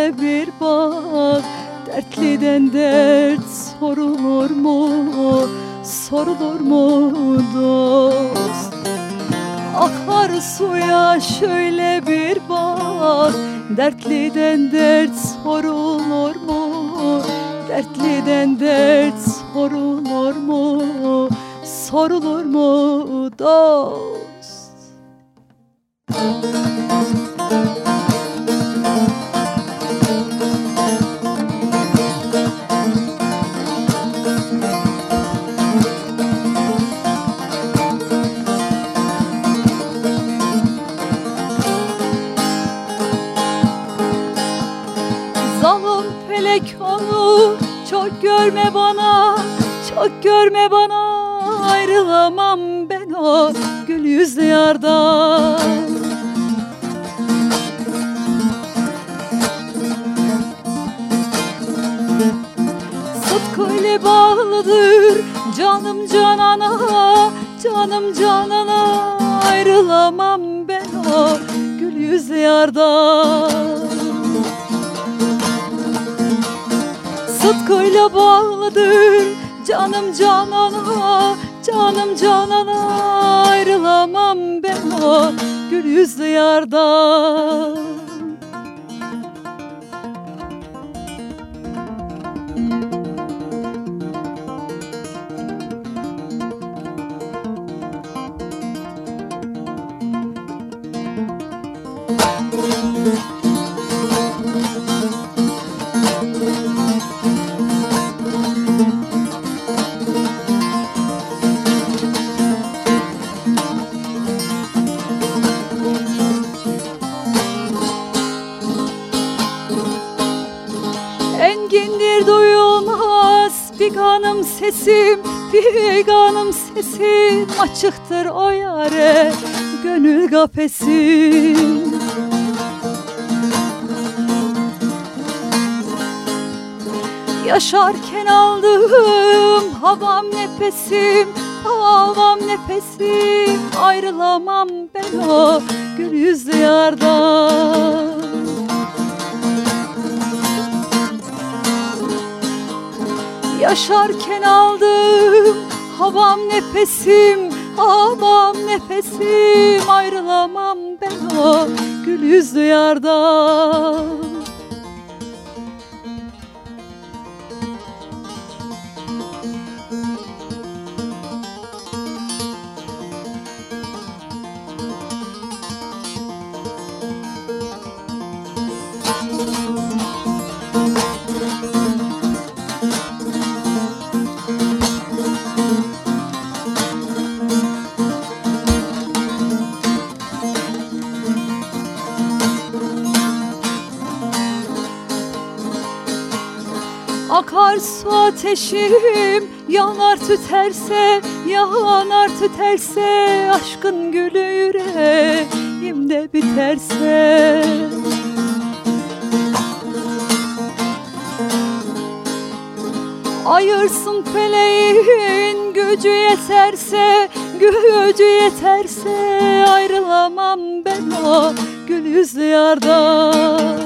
şöyle bir bak Dertliden dert sorulur mu? Sorulur mu dost? Akar suya şöyle bir bak Dertliden dert sorulur mu? Dertliden dert sorulur mu? Sorulur mu dost? Zalim çok görme bana Çok görme bana. Ayrılamam ben o gül yüzlü yardan Sıtkı ile bağlıdır canım canana Canım canana. Ayrılamam ben o gül yüzlü yardan tutkuyla bağlıdır Canım canana, canım canana. Ayrılamam ben o gül yüzlü yardan sesim Figanım sesim Açıktır o yare Gönül kafesim. Yaşarken aldığım havam nefesim Havam nefesim Ayrılamam ben o gül yüzlü yardan Yaşarken aldım. Havam nefesim Havam nefesim. Ayrılamam ben o gül yüzlü yardan ateşim yanar tüterse Yanar tüterse aşkın gülü yüreğimde biterse. Ayırsın feleğin gücü yeterse Gücü yeterse ayrılamam ben o gül yüzlü yardan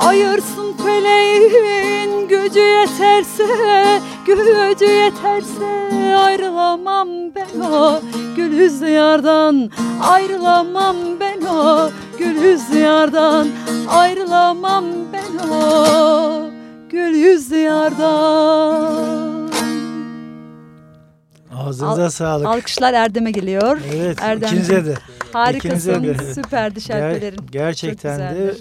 Ayırsın feleğin gücü yeterse Gücü yeterse ayrılamam ben o Gül yüzlü yardan ayrılamam ben o Gül yüzlü yardan ayrılamam ben o Gül yüzlü yardan Ağzınıza Al- sağlık. Alkışlar Erdem'e geliyor. Evet, Erdem. ikinize de. Harikasın. De. Süperdi Ger- şarkıların. gerçekten de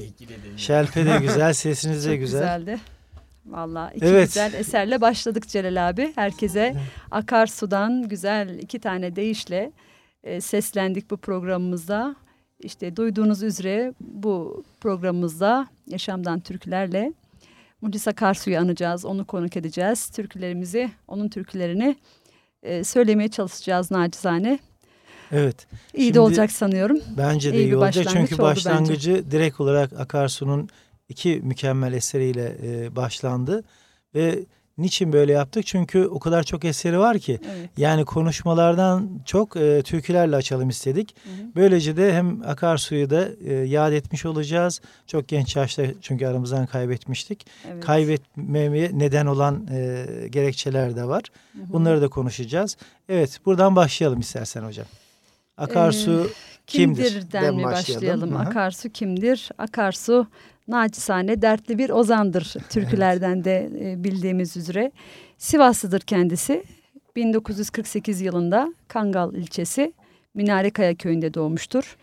şelpe de güzel, sesiniz de Çok güzel. güzeldi. Valla iki Evet. güzel eserle başladık Celal abi. Herkese akarsudan güzel iki tane deyişle e, seslendik bu programımızda. İşte duyduğunuz üzere bu programımızda Yaşamdan Türkülerle Muclis Akarsu'yu anacağız, onu konuk edeceğiz. Türkülerimizi, onun türkülerini e, söylemeye çalışacağız nacizane. Evet. İyi Şimdi- de olacak sanıyorum. Bence de İyi iyi, olacak. Çünkü oldu bence. başlangıcı direkt olarak Akarsu'nun iki mükemmel eseriyle e, başlandı. Ve niçin böyle yaptık? Çünkü o kadar çok eseri var ki. Evet. Yani konuşmalardan çok e, türkülerle açalım istedik. Hı hı. Böylece de hem Akarsu'yu da e, yad etmiş olacağız. Çok genç yaşta çünkü aramızdan kaybetmiştik. Evet. Kaybetmemeye neden olan e, gerekçeler de var. Hı hı. Bunları da konuşacağız. Evet buradan başlayalım istersen hocam. Akarsu kimdir? Kimdir'den Den mi başlayalım? Hı hı. Akarsu kimdir? Akarsu naçizane dertli bir ozandır. Türkülerden de e, bildiğimiz üzere. Sivaslıdır kendisi. 1948 yılında Kangal ilçesi Minarekaya köyünde doğmuştur.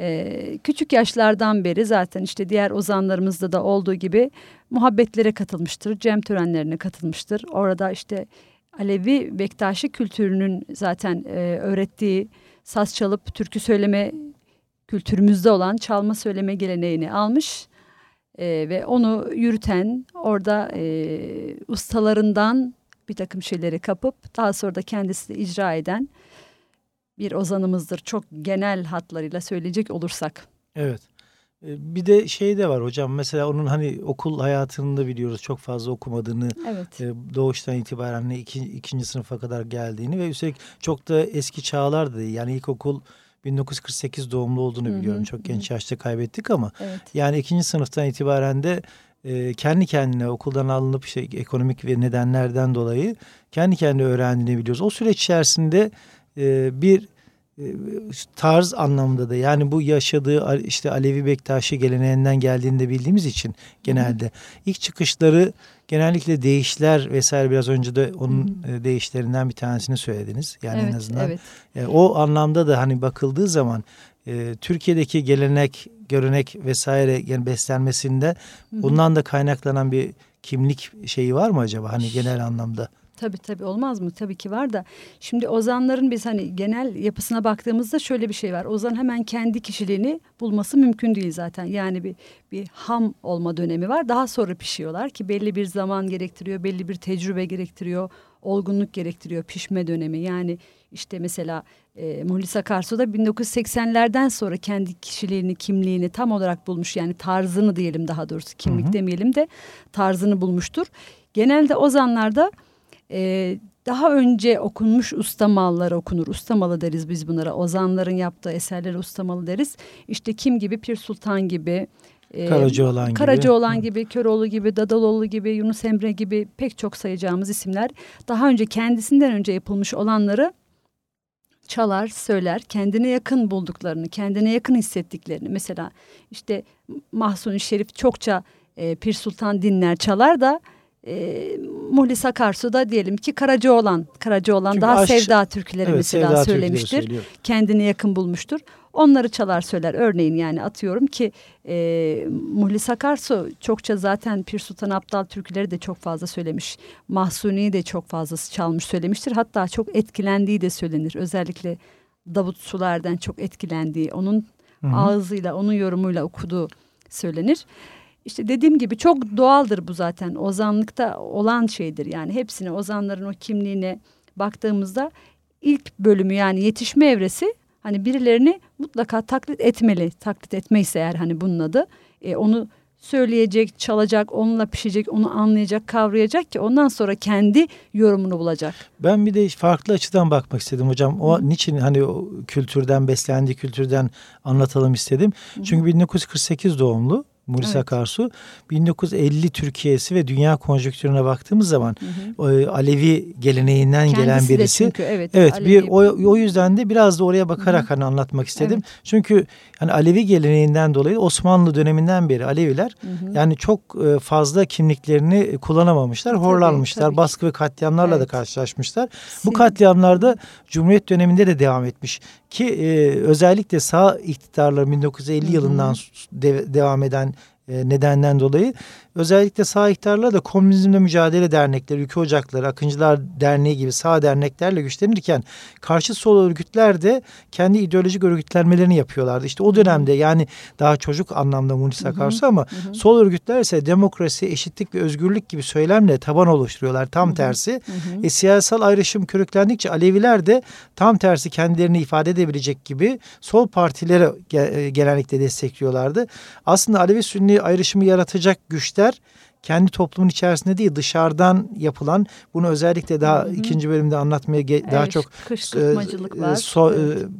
E, küçük yaşlardan beri zaten işte diğer ozanlarımızda da olduğu gibi muhabbetlere katılmıştır. Cem törenlerine katılmıştır. Orada işte Alevi Bektaşi kültürünün zaten e, öğrettiği saz çalıp türkü söyleme kültürümüzde olan çalma söyleme geleneğini almış e, ve onu yürüten orada e, ustalarından bir takım şeyleri kapıp daha sonra da kendisi de icra eden bir ozanımızdır. Çok genel hatlarıyla söyleyecek olursak. Evet. E, Bir de şey de var hocam mesela onun hani okul hayatını da biliyoruz çok fazla okumadığını Evet. e, doğuştan itibaren iki, ikinci sınıfa kadar geldiğini ve üstelik çok da eski çağlar değil. Yani ilkokul 1948 doğumlu olduğunu biliyorum. Hı hı, Çok genç yaşta kaybettik ama evet. yani ikinci sınıftan itibaren de e, kendi kendine okuldan alınıp işte ekonomik ve nedenlerden dolayı kendi kendine öğrendiğini biliyoruz. O süreç içerisinde e, bir tarz anlamında da yani bu yaşadığı işte Alevi Bektaşi geleneğinden geldiğini de bildiğimiz için genelde ilk çıkışları genellikle değişler vesaire biraz önce de onun hı değişlerinden bir tanesini söylediniz. Yani evet, en azından evet. O anlamda da hani bakıldığı zaman Türkiye'deki gelenek, görenek vesaire yani beslenmesinde bundan da kaynaklanan bir kimlik şeyi var mı acaba hani genel anlamda? Tabii tabii olmaz mı? Tabii ki var da. Şimdi ozanların biz hani genel yapısına baktığımızda şöyle bir şey var. Ozan hemen kendi kişiliğini bulması mümkün değil zaten. Yani bir bir ham olma dönemi var. Daha sonra pişiyorlar ki belli bir zaman gerektiriyor, belli bir tecrübe gerektiriyor, olgunluk gerektiriyor pişme dönemi. Yani işte mesela e, Muhlis Akarsu da 1980'lerden sonra kendi kişiliğini, kimliğini tam olarak bulmuş. Yani tarzını diyelim daha doğrusu kimlik hı hı. demeyelim de tarzını bulmuştur. Genelde ozanlarda e, daha önce okunmuş ustamallar okunur. Ustamalı deriz biz bunlara. Ozanların yaptığı eserleri ustamalı deriz. İşte kim gibi Pir Sultan gibi. E, Karacaoğlan gibi. Karacaoğlan gibi, Köroğlu gibi, Dadaloğlu gibi, Yunus Emre gibi pek çok sayacağımız isimler. Daha önce kendisinden önce yapılmış olanları çalar, söyler, kendine yakın bulduklarını, kendine yakın hissettiklerini. Mesela işte Mahsuni Şerif çokça e, Pir Sultan dinler, çalar da e, Muhlis Akarsu da diyelim ki Karacaoğlan. Karacaoğlan Çünkü daha aşk, sevda türküleri evet, mesela sevda söylemiştir. Kendini yakın bulmuştur. Onları çalar söyler. Örneğin yani atıyorum ki e, Muhlis Akarsu çokça zaten Pir Sultan Abdal türküleri de çok fazla söylemiş. Mahsuni'yi de çok fazla çalmış söylemiştir. Hatta çok etkilendiği de söylenir. Özellikle Davut Sular'dan çok etkilendiği, onun Hı -hı. ağzıyla, onun yorumuyla okuduğu söylenir. İşte dediğim gibi çok doğaldır bu zaten. Ozanlıkta olan şeydir. Yani hepsine ozanların o kimliğine baktığımızda ilk bölümü yani yetişme evresi hani birilerini mutlaka taklit etmeli. Taklit etmeyse eğer hani bunun adı e, onu söyleyecek, çalacak, onunla pişecek, onu anlayacak, kavrayacak ki ondan sonra kendi yorumunu bulacak. Ben bir de farklı açıdan bakmak istedim hocam. O Hı. niçin hani o kültürden, beslendiği kültürden anlatalım istedim. Hı. Çünkü 1948 doğumlu Muris evet. Akarsu 1950 Türkiye'si ve dünya konjonktürüne baktığımız zaman hı hı. Alevi geleneğinden Kendisi gelen birisi. çünkü evet. Evet Alevi... bir o, o yüzden de biraz da oraya bakarak hı hı. hani anlatmak istedim. Evet. Çünkü hani Alevi geleneğinden dolayı Osmanlı döneminden beri Aleviler hı hı. yani çok fazla kimliklerini kullanamamışlar, horlanmışlar. Tabii. Baskı ve katliamlarla evet. da karşılaşmışlar. Sim. Bu katliamlarda Cumhuriyet döneminde de devam etmiş ki e, özellikle sağ iktidarlar 1950 hı hı. yılından de, devam eden e, nedenden dolayı özellikle sağ iktidarlar da komünizmle mücadele dernekleri, ülke ocakları, Akıncılar Derneği gibi sağ derneklerle güçlenirken karşı sol örgütler de kendi ideolojik örgütlenmelerini yapıyorlardı. İşte o dönemde yani daha çocuk anlamda Munis Akarsu ama hı hı. sol örgütler ise demokrasi, eşitlik ve özgürlük gibi söylemle taban oluşturuyorlar. Tam hı hı. tersi. Hı hı. E, siyasal ayrışım körüklendikçe Aleviler de tam tersi kendilerini ifade edebilecek gibi sol partilere e, genellikle destekliyorlardı. Aslında Alevi Sünni ayrışımı yaratacak güçler işler kendi toplumun içerisinde değil dışarıdan yapılan bunu özellikle daha hı hı. ikinci bölümde anlatmaya evet, daha çok kışkırtmacılıklar e, so, e,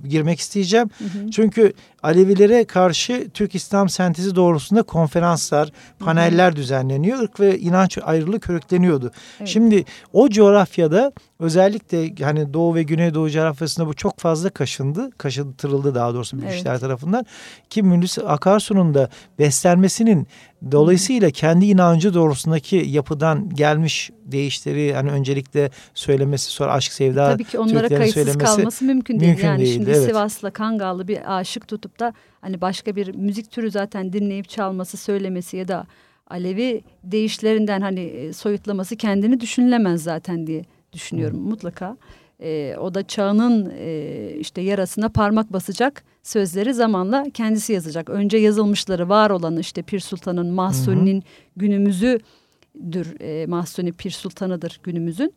girmek isteyeceğim. Hı hı. Çünkü Alevilere karşı Türk İslam sentezi doğrultusunda konferanslar, paneller hı hı. düzenleniyor. Irk ve inanç ayrılığı körükleniyordu. Evet. Şimdi o coğrafyada özellikle hani Doğu ve Güneydoğu coğrafyasında bu çok fazla kaşındı. Kaşıntırıldı daha doğrusu büyükler evet. tarafından. Ki Münlis Akarsu'nun da beslenmesinin dolayısıyla kendi inancı doğrusundaki yapıdan gelmiş değişleri hani öncelikle söylemesi sonra aşk sevda Tabii ki onlara kayıtsız kalması mümkün değil. Mümkün yani değil, şimdi evet. Sivas'la Kangallı bir aşık tutup da hani başka bir müzik türü zaten dinleyip çalması söylemesi ya da Alevi değişlerinden hani e, soyutlaması kendini düşünülemez zaten diye düşünüyorum Hı. mutlaka. E, o da çağının e, işte yarasına parmak basacak sözleri zamanla kendisi yazacak. Önce yazılmışları var olanı işte Pir Sultan'ın Mahsuni'nin günümüzüdür. E, Mahsuni Pir Sultan'ıdır günümüzün.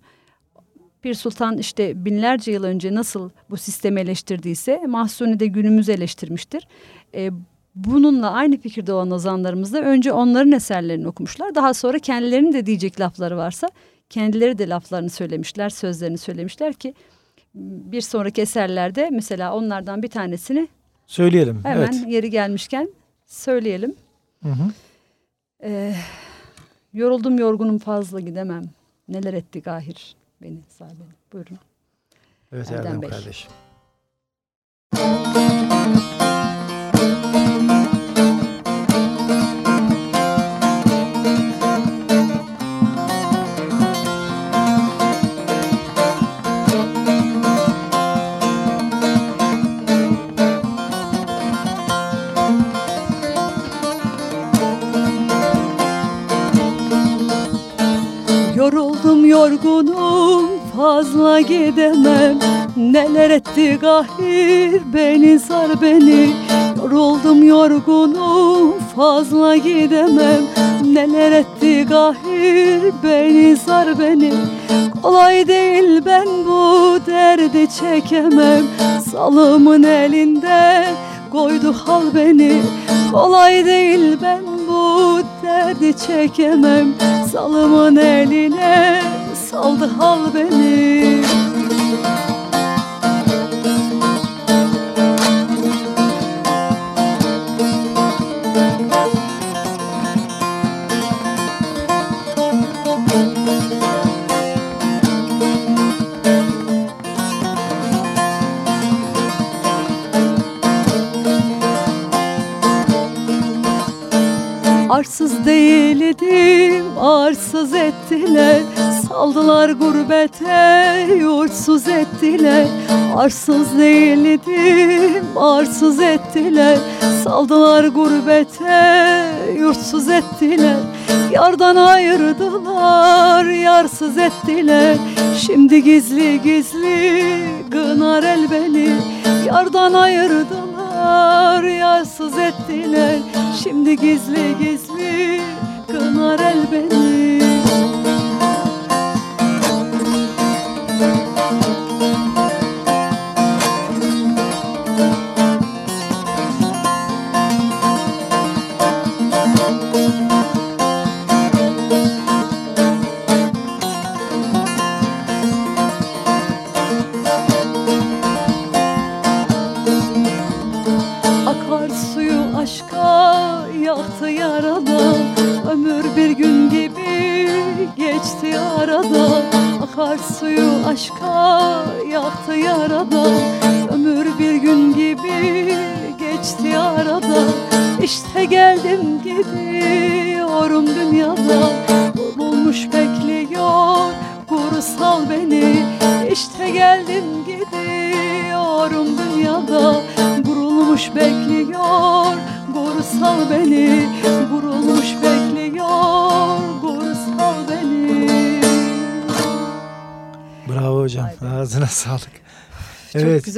Pir Sultan işte binlerce yıl önce nasıl bu sistemi eleştirdiyse Mahsuni de günümüzü eleştirmiştir. E, bununla aynı fikirde olan ozanlarımız da önce onların eserlerini okumuşlar. Daha sonra kendilerinin de diyecek lafları varsa kendileri de laflarını söylemişler, sözlerini söylemişler ki bir sonraki eserlerde mesela onlardan bir tanesini Söyleyelim. hemen evet. yeri gelmişken söyleyelim. Hı hı. Ee, yoruldum yorgunum fazla gidemem. Neler etti gahir beni beni. Buyurun. Evet Erdem Erdem Bey. kardeşim. Fazla gidemem. Neler etti gahir? Beni sar beni. Yoruldum yorgunum fazla gidemem. Neler etti gahir? Beni sar beni. Kolay değil ben bu derdi çekemem. Salımın elinde koydu hal beni. Kolay değil ben bu derdi çekemem. Salımın eline saldı hal beni. Arsız değildim, arsız ettiler Saldılar gurbete, yurtsuz ettiler. Arsız değildim, arsız ettiler. Saldılar gurbete, yurtsuz ettiler. Yardan ayırdılar, yarsız ettiler. Şimdi gizli gizli gınar el beni. Yardan ayırdılar, yarsız ettiler. Şimdi gizli gizli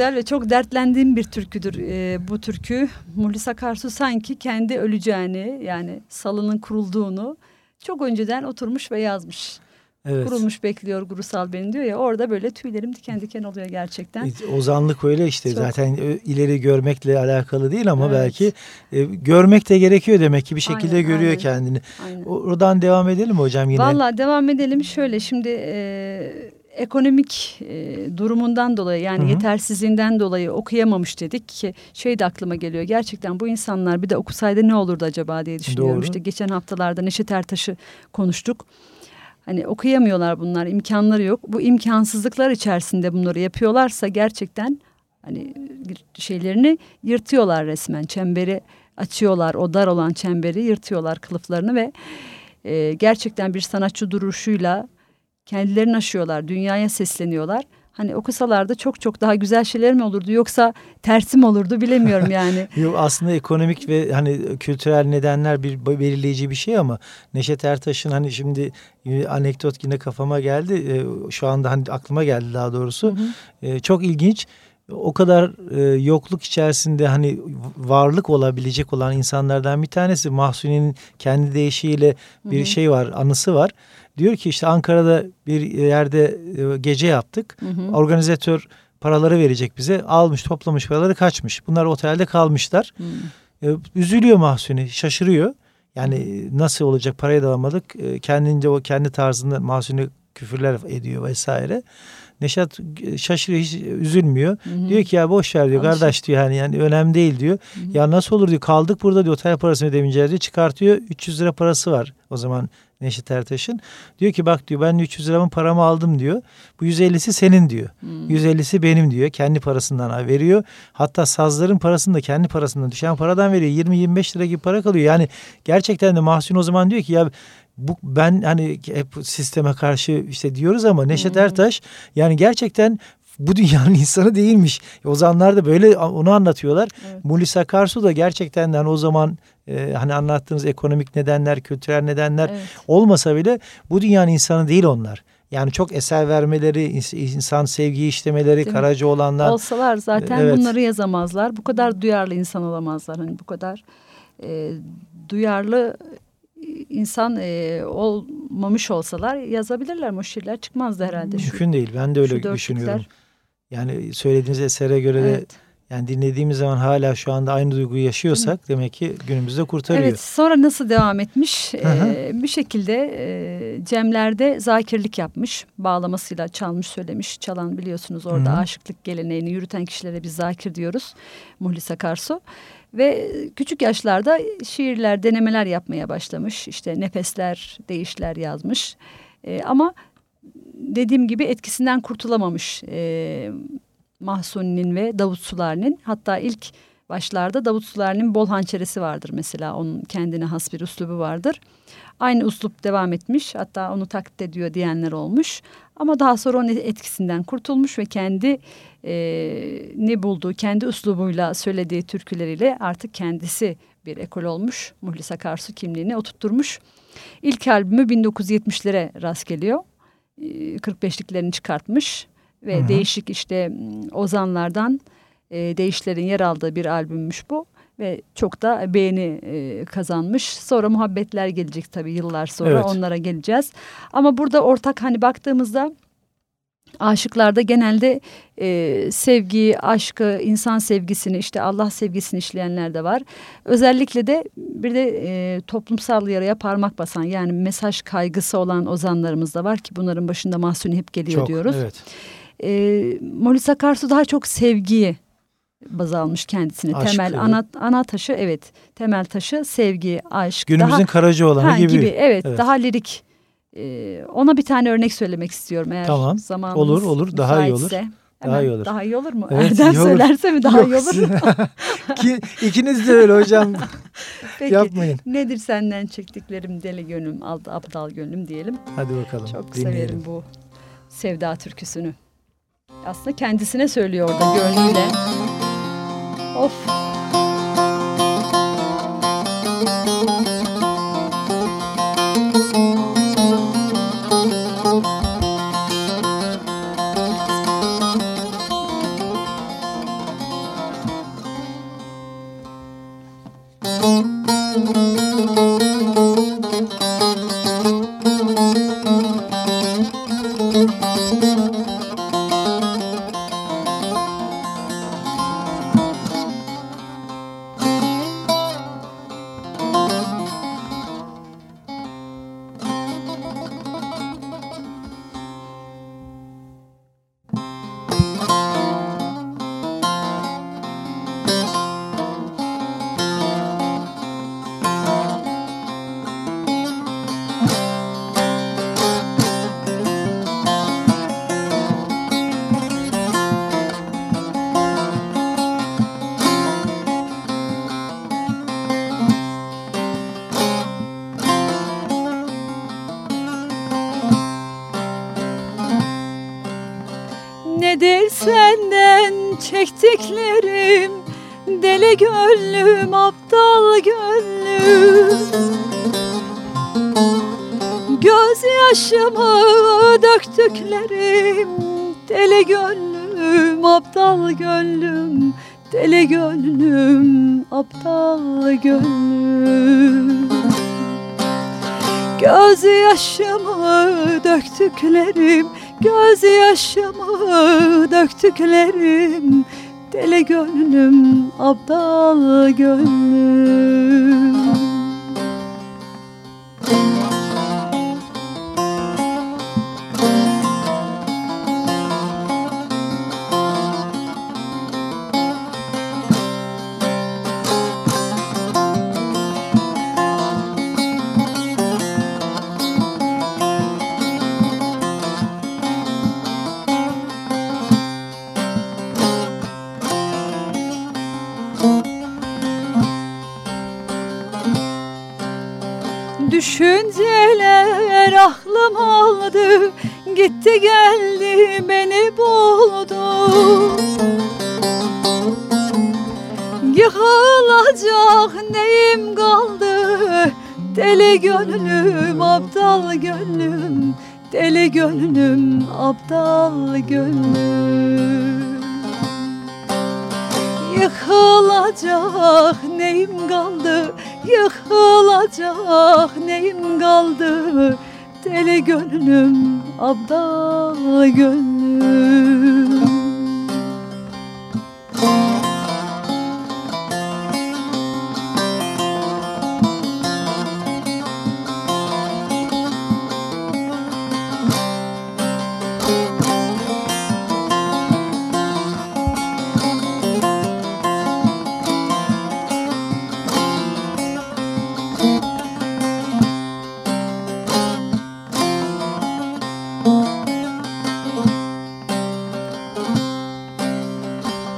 güzel ve çok dertlendiğim bir türküdür ee, bu türkü. Muhlis Akarsu sanki kendi öleceğini yani salının kurulduğunu çok önceden oturmuş ve yazmış. Evet. Kurulmuş bekliyor Gursal beni diyor ya orada böyle tüylerim diken diken oluyor gerçekten. Ozanlık öyle işte Çok. zaten ö- ileri görmekle alakalı değil ama Evet. belki e, görmek de gerekiyor demek ki bir şekilde Aynen, görüyor aynen. kendini. Aynen. Oradan devam edelim mi hocam yine? Valla devam edelim şöyle şimdi e, ekonomik e, durumundan dolayı yani Hı hı. yetersizliğinden dolayı okuyamamış dedik ki şey de aklıma geliyor gerçekten bu insanlar bir de okusaydı ne olurdu acaba diye düşünüyorum. Doğru. İşte geçen haftalarda Neşet Ertaş'ı konuştuk. Hani okuyamıyorlar bunlar imkanları yok. Bu imkansızlıklar içerisinde bunları yapıyorlarsa gerçekten hani şeylerini yırtıyorlar resmen. Çemberi açıyorlar o dar olan çemberi yırtıyorlar kılıflarını ve e, gerçekten bir sanatçı duruşuyla kendilerini aşıyorlar, dünyaya sesleniyorlar. Hani okusalardı çok çok daha güzel şeyler mi olurdu yoksa tersi mi olurdu bilemiyorum yani. Yok aslında ekonomik ve hani kültürel nedenler bir belirleyici bir şey ama Neşet Ertaş'ın hani şimdi e, anekdot yine kafama geldi. E, Şu anda hani aklıma geldi daha doğrusu. E, Çok ilginç. O kadar e, yokluk içerisinde hani varlık olabilecek olan insanlardan bir tanesi Mahsuni'nin kendi deyişiyle bir şey var, anısı var. Diyor ki işte Ankara'da bir yerde e, gece yaptık. Organizatör paraları verecek bize. Almış, toplamış paraları kaçmış. Bunlar otelde kalmışlar. E, üzülüyor Mahsuni, şaşırıyor. Yani nasıl olacak parayı da alamadık. E, kendince o kendi tarzında Mahsuni küfürler ediyor vesaire. Neşat şaşırıyor hiç üzülmüyor. Hı hı. Diyor ki ya boş ver diyor kardeş diyor yani, yani önemli değil diyor. Hı hı. Ya nasıl olur diyor kaldık burada diyor otel parasını ödemeyeceğiz diyor. Çıkartıyor 300 lira parası var o zaman Neşet Ertaş'ın. Diyor ki bak diyor ben 300 liramın paramı aldım diyor. Bu 150'si senin diyor. Hmm. 150'si benim diyor. Kendi parasından veriyor. Hatta sazların parasını da kendi parasından düşen paradan veriyor. 20-25 lira gibi para kalıyor. Yani gerçekten de Mahsun o zaman diyor ki ya bu ben hani hep sisteme karşı işte diyoruz ama Neşet hmm. Ertaş yani gerçekten bu dünyanın insanı değilmiş. O zamanlar da böyle onu anlatıyorlar. Evet. Mulis Akarsu da gerçekten de hani o zaman e, hani anlattığınız ekonomik nedenler, kültürel nedenler evet. olmasa bile bu dünyanın insanı değil onlar. Yani çok eser vermeleri, insan sevgiyi işlemeleri, Değil Karaca olanlar. Olsalar zaten evet. bunları yazamazlar. Bu kadar duyarlı insan olamazlar. Hani bu kadar e, duyarlı insan e, olmamış olsalar yazabilirler. O şiirler çıkmazdı herhalde. Mümkün şu, değil. Ben de öyle düşünüyorum. Yani söylediğiniz esere göre evet. de yani dinlediğimiz zaman hala şu anda aynı duyguyu yaşıyorsak demek ki günümüzde kurtarıyor. Evet sonra nasıl devam etmiş? Ee, bir şekilde e, Cemler'de zakirlik yapmış. Bağlamasıyla çalmış söylemiş. Çalan biliyorsunuz orada Hı -hı. aşıklık geleneğini yürüten kişilere biz zakir diyoruz. Muhlis Akarsu. Ve küçük yaşlarda şiirler, denemeler yapmaya başlamış. İşte nefesler, değişler yazmış. E, ama dediğim gibi etkisinden kurtulamamış. E, Mahsuni'nin ve Davut Sular'ın hatta ilk başlarda Davut Sular'ın bol hançeresi vardır mesela onun kendine has bir üslubu vardır. Aynı üslup devam etmiş hatta onu taklit ediyor diyenler olmuş ama daha sonra onun etkisinden kurtulmuş ve kendi e, ne bulduğu kendi üslubuyla söylediği türküleriyle artık kendisi bir ekol olmuş. Muhlis Akarsu kimliğini oturtturmuş. İlk albümü 1970'lere rast geliyor. 45'liklerini çıkartmış ve Hı -hı. değişik işte ozanlardan e, değişlerin yer aldığı bir albümmüş bu ve çok da beğeni e, kazanmış. Sonra muhabbetler gelecek tabii yıllar sonra evet. onlara geleceğiz. Ama burada ortak hani baktığımızda aşıklarda genelde e, sevgi, aşkı, insan sevgisini işte Allah sevgisini işleyenler de var. Özellikle de bir de e, toplumsal yaraya parmak basan yani mesaj kaygısı olan ozanlarımız da var ki bunların başında Mahsuni hep geliyor çok, diyoruz. Evet. E, Molis Akarsu daha çok sevgiyi baz almış kendisini. Aşk, temel evet. ana ana taşı evet. Temel taşı sevgi, aşk. Günümüzün daha, Karaca olanı gibi. gibi. Evet, evet, daha lirik. Ee, ona bir tane örnek söylemek istiyorum eğer tamam. zamanımız Olur olur daha iyi olur. Hemen daha iyi olur. Daha iyi olur mu? Evet, Erdem söylerse mi daha Yok. iyi olur mu? Ki, ikiniz de öyle hocam. Peki, Yapmayın. Nedir senden çektiklerim deli gönlüm, aptal gönlüm diyelim. Hadi bakalım. Çok dinleyelim. severim bu sevda türküsünü. Aslında kendisine söylüyor orada gönlüyle. Göz yaşımı döktüklerim Göz yaşımı döktüklerim. Deli gönlüm, aptal gönlüm aptal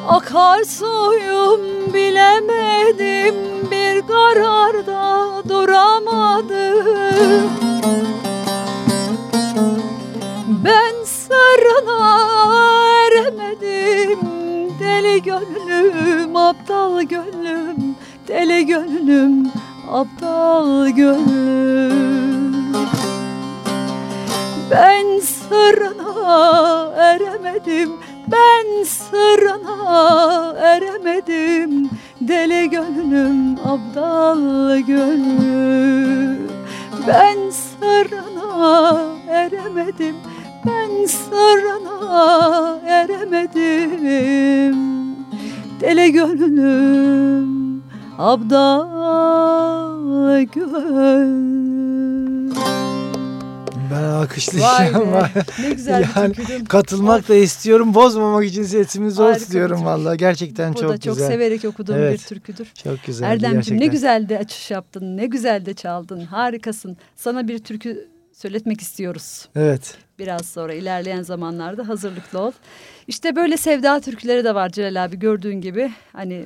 Akarsuyum bilemedim bir kararda duramadım. Ben sırrına eremedim deli gönlüm aptal gönlüm deli gönlüm aptal gönlüm. Ben sırrına eremedim ben sırrına eremedim. Deli gönlüm abdal gönlüm. Ben sırrına eremedim. Ben sırrına eremedim. Deli gönlüm abdal gönlüm Ben alkışlayacağım. Vay be, ne güzel yani, bir türküdü. Katılmak da istiyorum. Bozmamak için sesimiz olsun diyorum valla. Gerçekten Bu çok da çok güzel. severek okuduğum Evet. bir türküdür. Çok güzel. Erdemciğim ne güzel de açış yaptın. Ne güzel de çaldın. Harikasın. Sana bir türkü söyletmek istiyoruz. Evet. Biraz sonra ilerleyen zamanlarda hazırlıklı ol. İşte böyle sevda türküleri de var Celal abi gördüğün gibi. Hani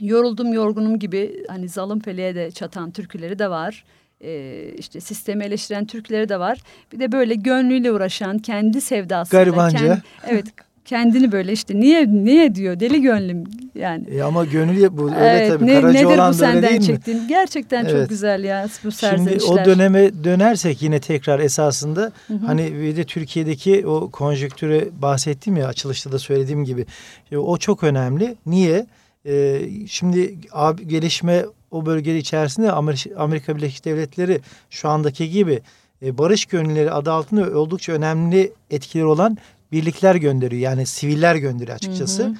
yoruldum yorgunum gibi hani zalim feleğe de çatan türküleri de var. Ee, işte sistemi eleştiren türküleri de var. Bir de böyle gönlüyle uğraşan kendi sevdasıyla. Garibanca. kend- evet kendini böyle işte niye niye diyor deli gönlüm yani. E ama gönül bu öyle evet, tabii. ne, Karaca nedir olan bu senden değil mi? çektiğin? Gerçekten çok Evet. güzel ya bu Şimdi serzenişler. o döneme dönersek yine tekrar esasında hani bir de Türkiye'deki o konjonktüre bahsettim ya açılışta da söylediğim gibi E, o çok önemli. Niye? Ee, şimdi abi, gelişme o bölge içerisinde Amerika, Birleşik Devletleri şu andaki gibi e, barış gönülleri adı altında oldukça önemli etkileri olan birlikler gönderiyor. Yani siviller gönderiyor açıkçası.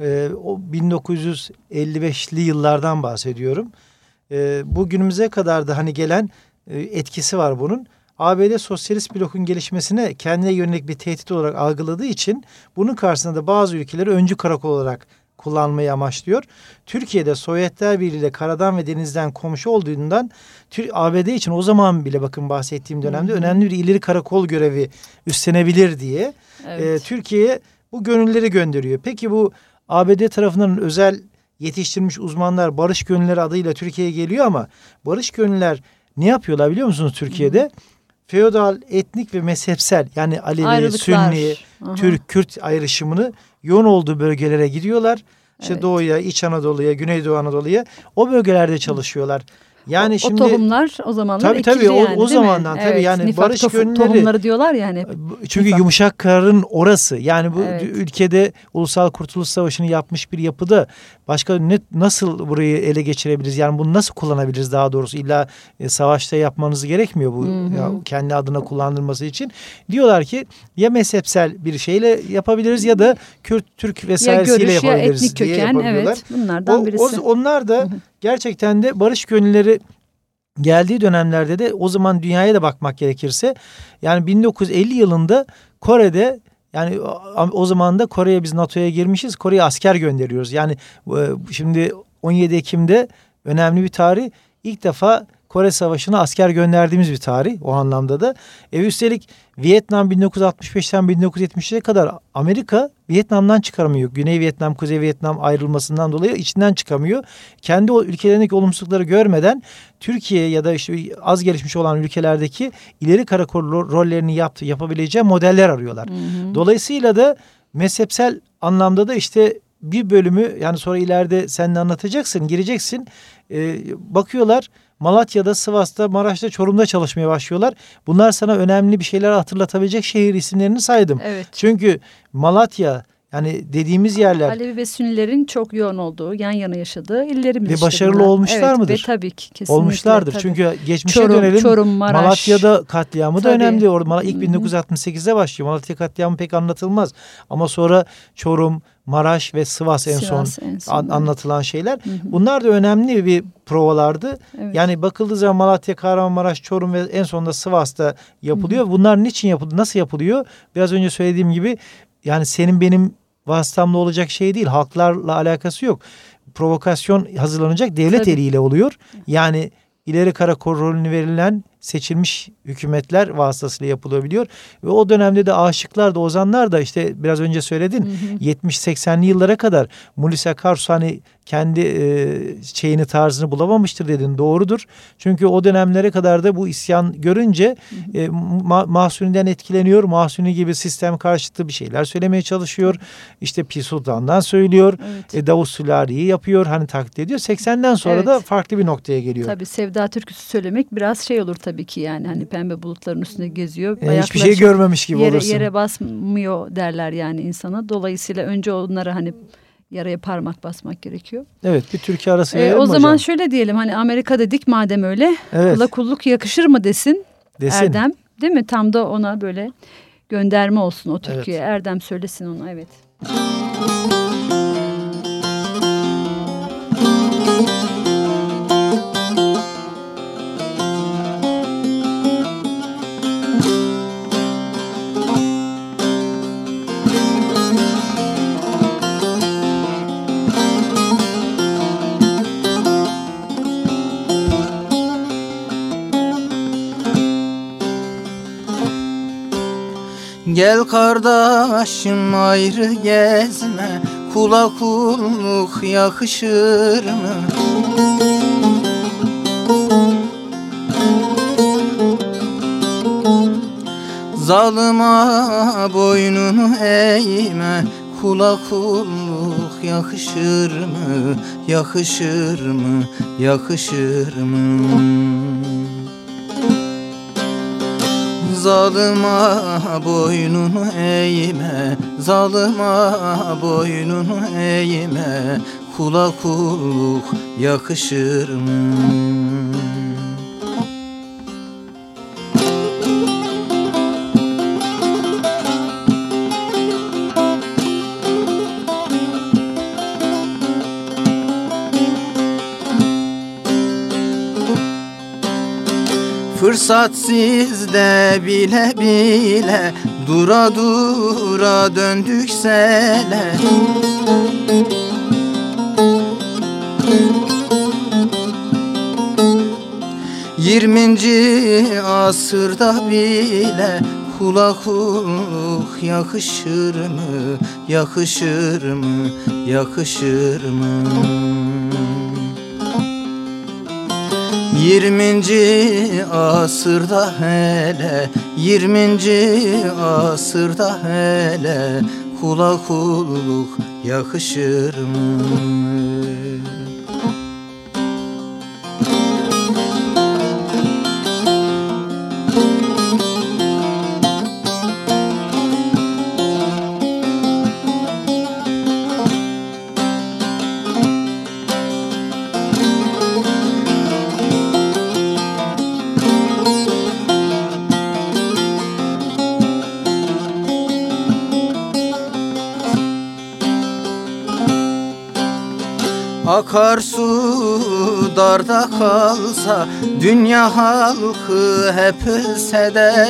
Ee, o 1955'li yıllardan bahsediyorum. Ee, bu günümüze kadar da hani gelen e, etkisi var bunun. ABD sosyalist blokun gelişmesine kendine yönelik bir tehdit olarak algıladığı için bunun karşısında da bazı ülkeleri öncü karakol olarak kullanmayı amaçlıyor. Türkiye'de Sovyetler Birliği ile karadan ve denizden komşu olduğundan ABD için o zaman bile bakın bahsettiğim dönemde önemli bir ileri karakol görevi üstlenebilir diye Evet. e, Türkiye'ye bu gönülleri gönderiyor. Peki bu ABD tarafından özel yetiştirilmiş uzmanlar barış gönülleri adıyla Türkiye'ye geliyor ama barış gönüller ne yapıyorlar biliyor musunuz Türkiye'de? Feodal, etnik ve mezhepsel yani Alevi. Sünni, Aha. Türk, Kürt ayrışımını yoğun olduğu bölgelere gidiyorlar. İşte Evet. Doğu'ya, İç Anadolu'ya, Güneydoğu Anadolu'ya o bölgelerde çalışıyorlar. Yani o, şimdi o tohumlar o zamanlar Tabii, tabii, ekildi o- yani, o değil mi? zamandan tabii yani nifak barış tofu- gönülleri- tohumları diyorlar yani. Çünkü Nifak. yumuşak kararın orası. Yani bu Evet. ülkede Ulusal Kurtuluş Savaşı'nı yapmış bir yapıda başka ne nasıl burayı ele geçirebiliriz? Yani bunu nasıl kullanabiliriz daha doğrusu? İlla e, savaşta yapmanız gerekmiyor bu Hı hı. ya, kendi adına kullandırması için. Diyorlar ki ya mezhepsel bir şeyle yapabiliriz ya da Kürt, Türk ya vesairesiyle görüş ya yapabiliriz etnik diye köken yapabiliyorlar. evet bunlardan O- birisi. o- onlar da gerçekten de barış gönülleri geldiği dönemlerde de o zaman dünyaya da bakmak gerekirse yani 1950 yılında Kore'de yani o- zaman da Kore'ye biz NATO'ya girmişiz. Kore'ye asker gönderiyoruz. Yani şimdi 17 Ekim'de önemli bir tarih. İlk defa Kore Savaşı'na asker gönderdiğimiz bir tarih o anlamda da. E, üstelik Vietnam 1965'ten 1970'e kadar Amerika Vietnam'dan çıkaramıyor. Güney Vietnam, Kuzey Vietnam ayrılmasından dolayı içinden çıkamıyor. Kendi o ülkelerindeki olumsuzlukları görmeden Türkiye ya da işte az gelişmiş olan ülkelerdeki ileri karakol rollerini yaptı, yapabileceği modeller arıyorlar. Hı hı. Dolayısıyla da mezhepsel anlamda da işte bir bölümü yani sonra ileride sen anlatacaksın, gireceksin. E, bakıyorlar Malatya'da, Sivas'ta, Maraş'ta, Çorum'da çalışmaya başlıyorlar. Bunlar sana önemli bir şeyler hatırlatabilecek şehir isimlerini saydım. Evet. Çünkü Malatya yani dediğimiz yerler. Alevi ve Sünnilerin çok yoğun olduğu, yan yana yaşadığı illerimiz. Ve işte başarılı bunlar. olmuşlar evet, mıdır? Ve tabii ki kesinlikle. Olmuşlardır. Tabii. Çünkü geçmişe Çorum, dönelim. Çorum, Maraş. Malatya'da katliamı da Tabii. önemli. Orada ilk 1968'de başlıyor. Malatya katliamı pek anlatılmaz. Ama sonra Çorum, Maraş ve Sivas en Sivas son, en son, an, anlatılan şeyler. Hı hı. Bunlar da önemli bir provalardı. Evet. Yani bakıldığı zaman Malatya, Kahramanmaraş, Çorum ve en sonunda Sivas'ta yapılıyor. Bunlar niçin yapıldı? Nasıl yapılıyor? Biraz önce söylediğim gibi yani senin benim vasıtamla olacak şey değil. Halklarla alakası yok. Provokasyon hazırlanacak devlet Tabii. eliyle oluyor. Yani ileri karakol rolünü verilen seçilmiş hükümetler vasıtasıyla yapılabiliyor. Ve o dönemde de aşıklar da ozanlar da işte biraz önce söyledin Hı hı. 70-80'li yıllara kadar Mulis Akarsu hani kendi e, şeyini tarzını bulamamıştır dedin. Doğrudur. Çünkü o dönemlere kadar da bu isyan görünce e, ma Mahsuni'den etkileniyor. Mahsuni gibi sistem karşıtı bir şeyler söylemeye çalışıyor. İşte Pi Sultan'dan söylüyor. Evet. E, Davut Sülari'yi yapıyor. Hani taklit ediyor. 80'den sonra Evet. da farklı bir noktaya geliyor. Tabii Sevda türküsü söylemek biraz şey olur tabii ki yani hani pembe bulutların üstüne geziyor. E, hiçbir şey görmemiş gibi yere, olursun. Yere basmıyor derler yani insana. Dolayısıyla önce onlara hani yaraya parmak basmak gerekiyor. Evet bir Türkiye arası Ee, o zaman hocam? şöyle diyelim hani Amerika dedik madem öyle Evet. kula kulluk yakışır mı desin, Desin. Erdem değil mi? Tam da ona böyle gönderme olsun o türküye. Erdem söylesin onu evet. Gel kardeşim ayrı gezme Kula kulluk yakışır mı? Zalıma boynunu eğme Kula kulluk yakışır mı? Yakışır mı? Yakışır mı? Zalıma boynunu eğme Zalıma boynunu eğme Kula kulluk yakışır mı? Fırsat sizde bile bile Dura dura döndük sele Yirminci asırda bile Kula kulluk yakışır mı? Yakışır mı? Yakışır mı? Yirminci asırda hele Yirminci asırda hele Kula kulluk yakışır mı? Akarsu darda kalsa Dünya halkı hep ölse de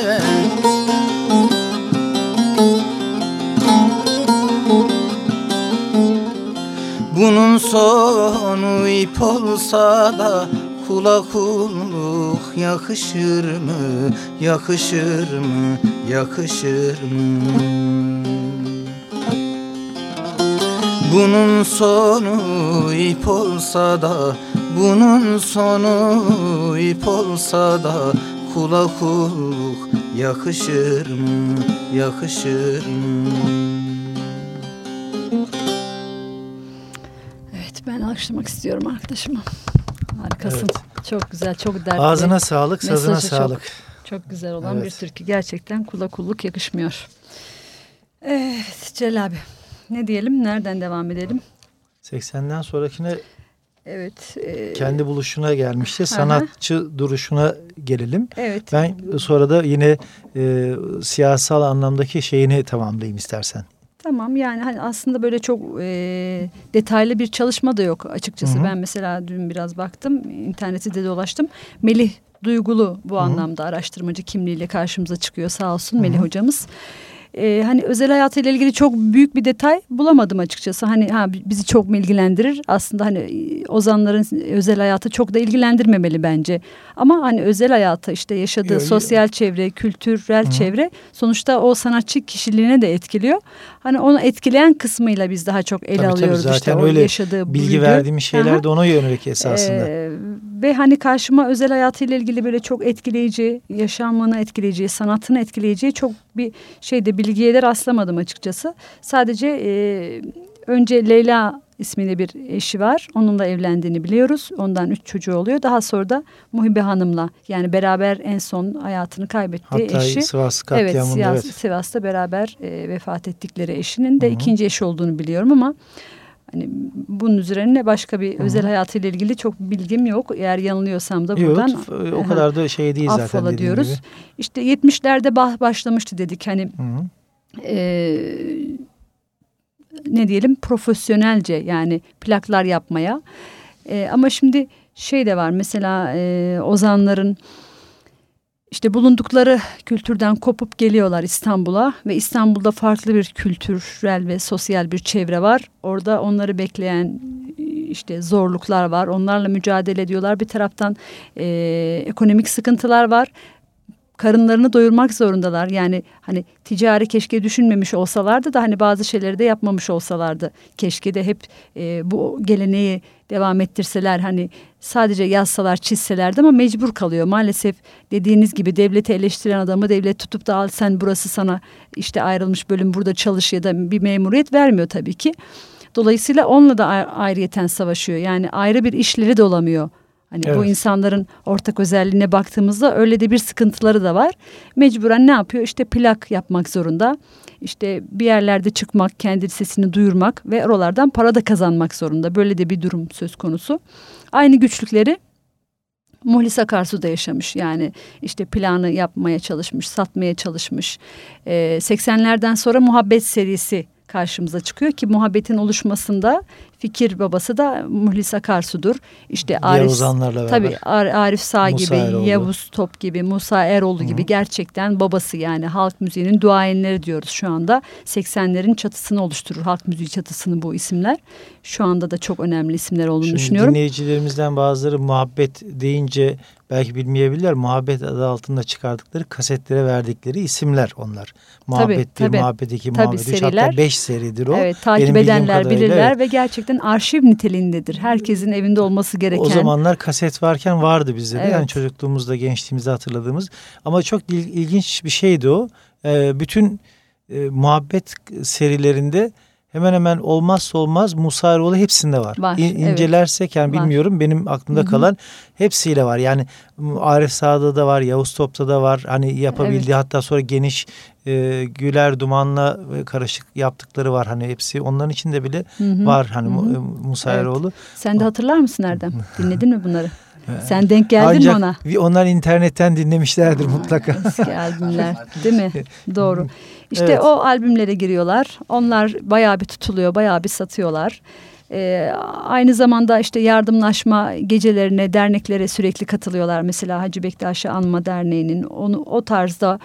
Bunun sonu ip olsa da Kula kulluk yakışır mı, yakışır mı, yakışır mı? Bunun sonu ip olsa da Bunun sonu ip olsa da Kula kulluk yakışır mı, yakışır mı? Evet ben alkışlamak istiyorum arkadaşıma. Harikasın. Çok güzel, çok dertli. Ağzına sağlık, sazına Mesajı çok- sağlık. Çok güzel olan Evet. bir türkü. Gerçekten kula kulluk yakışmıyor. Evet Celal abi. Ne diyelim? Nereden devam edelim? 80'den sonrakine Evet. e, kendi buluşuna gelmişti. Sanatçı duruşuna gelelim. Evet. Ben sonra da yine e, siyasal anlamdaki şeyini tamamlayayım istersen. Tamam yani hani aslında böyle çok e, detaylı bir çalışma da yok açıkçası. Hı hı. Ben mesela dün biraz baktım internette de dolaştım. Melih Duygulu bu anlamda araştırmacı kimliğiyle karşımıza çıkıyor sağ olsun Melih hocamız. E, hani özel hayatıyla ilgili çok büyük bir detay bulamadım açıkçası. Hani ha bizi çok mu ilgilendirir? Aslında hani e, ozanların özel hayatı çok da ilgilendirmemeli bence. Ama hani özel hayatı işte yaşadığı Yo, yo. sosyal çevre, kültürel çevre sonuçta o sanatçı kişiliğine de etkiliyor. Hani onu etkileyen kısmıyla biz daha çok ele Tabii, tabii, alıyoruz işte zaten o öyle yaşadığı Bilgi bulgu. verdiğimiz şeyler Aha. de ona yönelik esasında. Ee, ve hani karşıma özel hayatıyla ilgili böyle çok etkileyici, yaşamını etkileyici, sanatını etkileyici çok bir şeyde bilgiye de rastlamadım açıkçası. Sadece e, önce Leyla isminde bir eşi var. Onunla evlendiğini biliyoruz. Ondan üç çocuğu oluyor. Daha sonra da Muhibe Hanım'la yani beraber en son hayatını kaybettiği Hatta eşi. Sivas Evet, Sivas, evet. Sivas'ta beraber e, vefat ettikleri eşinin de Hı hı. ikinci eşi olduğunu biliyorum ama hani bunun üzerine başka bir özel hayatıyla ilgili çok bilgim yok. Eğer yanılıyorsam da Yok, buradan f- o Aha, kadar da şey değil zaten affola dediğin diyoruz. gibi. İşte 70'lerde bah- başlamıştı dedik hani Hı hı. e, ne diyelim profesyonelce yani plaklar yapmaya. E, ama şimdi şey de var mesela e, ozanların işte bulundukları kültürden kopup geliyorlar İstanbul'a ve İstanbul'da farklı bir kültürel ve sosyal bir çevre var. Orada onları bekleyen e, işte zorluklar var. Onlarla mücadele ediyorlar. Bir taraftan e, ekonomik sıkıntılar var karınlarını doyurmak zorundalar. Yani hani ticari keşke düşünmemiş olsalardı da hani bazı şeyleri de yapmamış olsalardı. Keşke de hep e, bu geleneği devam ettirseler hani sadece yazsalar çizselerdi ama mecbur kalıyor. Maalesef dediğiniz gibi devleti eleştiren adamı devlet tutup da al sen burası sana işte ayrılmış bölüm burada çalış ya da bir memuriyet vermiyor tabii ki. Dolayısıyla onunla da ayrıyeten savaşıyor. Yani ayrı bir işleri de olamıyor. Hani bu Evet. insanların ortak özelliğine baktığımızda öyle de bir sıkıntıları da var. Mecburen ne yapıyor? İşte plak yapmak zorunda. İşte bir yerlerde çıkmak, kendi sesini duyurmak ve oralardan para da kazanmak zorunda. Böyle de bir durum söz konusu. Aynı güçlükleri Muhlis Akarsu da yaşamış. Yani işte planı yapmaya çalışmış, satmaya çalışmış. Ee, 80'lerden sonra Muhabbet serisi karşımıza çıkıyor ki muhabbetin oluşmasında fikir babası da Muhlis Akarsu'dur. İşte Arif. Tabii Ar- Arif Sağ Musa gibi, Eroğlu. Yavuz Top gibi, Musa Eroğlu gibi gerçekten babası yani halk müziğinin duayenleri diyoruz şu anda. 80'lerin çatısını oluşturur halk müziği çatısını bu isimler. Şu anda da çok önemli isimler olduğunu Şimdi düşünüyorum. dinleyicilerimizden bazıları muhabbet deyince belki bilmeyebilirler. Muhabbet adı altında çıkardıkları kasetlere verdikleri isimler onlar. Muhabbet tabii. iki, Tabii, muhabbet üç seriler. hatta beş seridir o. Evet takip Benim edenler bilirler evet. ve gerçekten arşiv niteliğindedir. Herkesin evinde olması gereken. O zamanlar kaset varken vardı bizde de. Evet. Yani çocukluğumuzda, gençliğimizde hatırladığımız. Ama çok il- ilginç bir şeydi o. Ee, bütün e, muhabbet serilerinde hemen hemen olmazsa olmaz Musa Eroğlu hepsinde var. Var, İn- evet. İncelersek yani Var. bilmiyorum benim aklımda Hı hı. kalan hepsiyle var. Yani Arif Sağ'da da var, Yavuz Top'ta da var. Hani yapabildiği hatta sonra geniş e, Güler Duman'la e, karışık yaptıkları var. Hani hepsi onların içinde bile Hı hı. var hani Mu- Hı hı. e, Musa Evet. Eroğlu. Sen de hatırlar mısın Erdem? Dinledin mi bunları? Sen denk geldin Ancak mi ona? onlar internetten dinlemişlerdir mutlaka. Eski albümler değil mi? Doğru. İşte Evet. o albümlere giriyorlar. Onlar bayağı bir tutuluyor, bayağı bir satıyorlar. Ee, aynı zamanda işte yardımlaşma gecelerine, derneklere sürekli katılıyorlar. Mesela Hacı Bektaş'ı Anma Derneği'nin onu o tarzda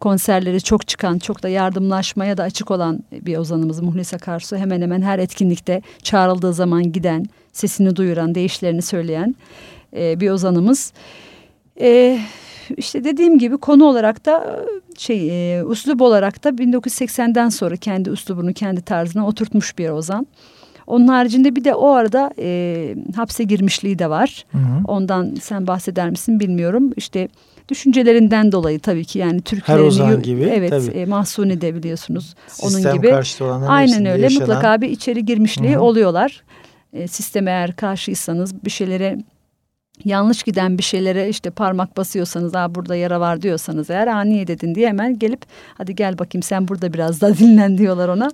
konserleri çok çıkan, çok da yardımlaşmaya da açık olan bir ozanımız Muhlis Akarsu. Hemen hemen her etkinlikte çağrıldığı zaman giden, sesini duyuran, değişlerini söyleyen. e, bir ozanımız. E, işte dediğim gibi konu olarak da şey e, uslup olarak da 1980'den sonra kendi uslubunu kendi tarzına oturtmuş bir ozan. Onun haricinde bir de o arada e, hapse girmişliği de var. Hı hı. Ondan sen bahseder misin bilmiyorum. İşte düşüncelerinden dolayı tabii ki yani Türklerin Her ozan gibi. Evet tabii. e, Mahsuni de biliyorsunuz Sistem onun gibi. Aynen öyle yaşanan... mutlaka bir içeri girmişliği Hı-hı. oluyorlar. E, sisteme eğer karşıysanız bir şeylere yanlış giden bir şeylere işte parmak basıyorsanız ha burada yara var diyorsanız eğer ha niye dedin diye hemen gelip hadi gel bakayım sen burada biraz daha dinlen diyorlar ona.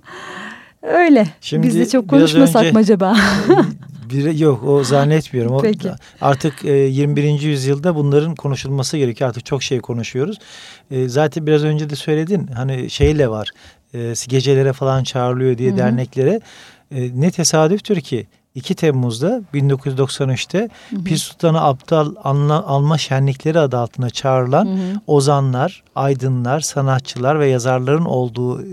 Öyle. Şimdi Biz de çok konuşmasak önce, mı acaba? bir, yok o zannetmiyorum. O, Peki. Artık e, 21. yüzyılda bunların konuşulması gerekiyor. Artık çok şey konuşuyoruz. E, zaten biraz önce de söyledin hani şeyle var. E, gecelere falan çağrılıyor diye Hı-hı. derneklere. E, ne tesadüftür ki 2 Temmuz'da 1993'te hı hı. Pir Sultan'ı aptal anla, alma şenlikleri adı altında çağrılan hı hı. ozanlar, aydınlar, sanatçılar ve yazarların olduğu e,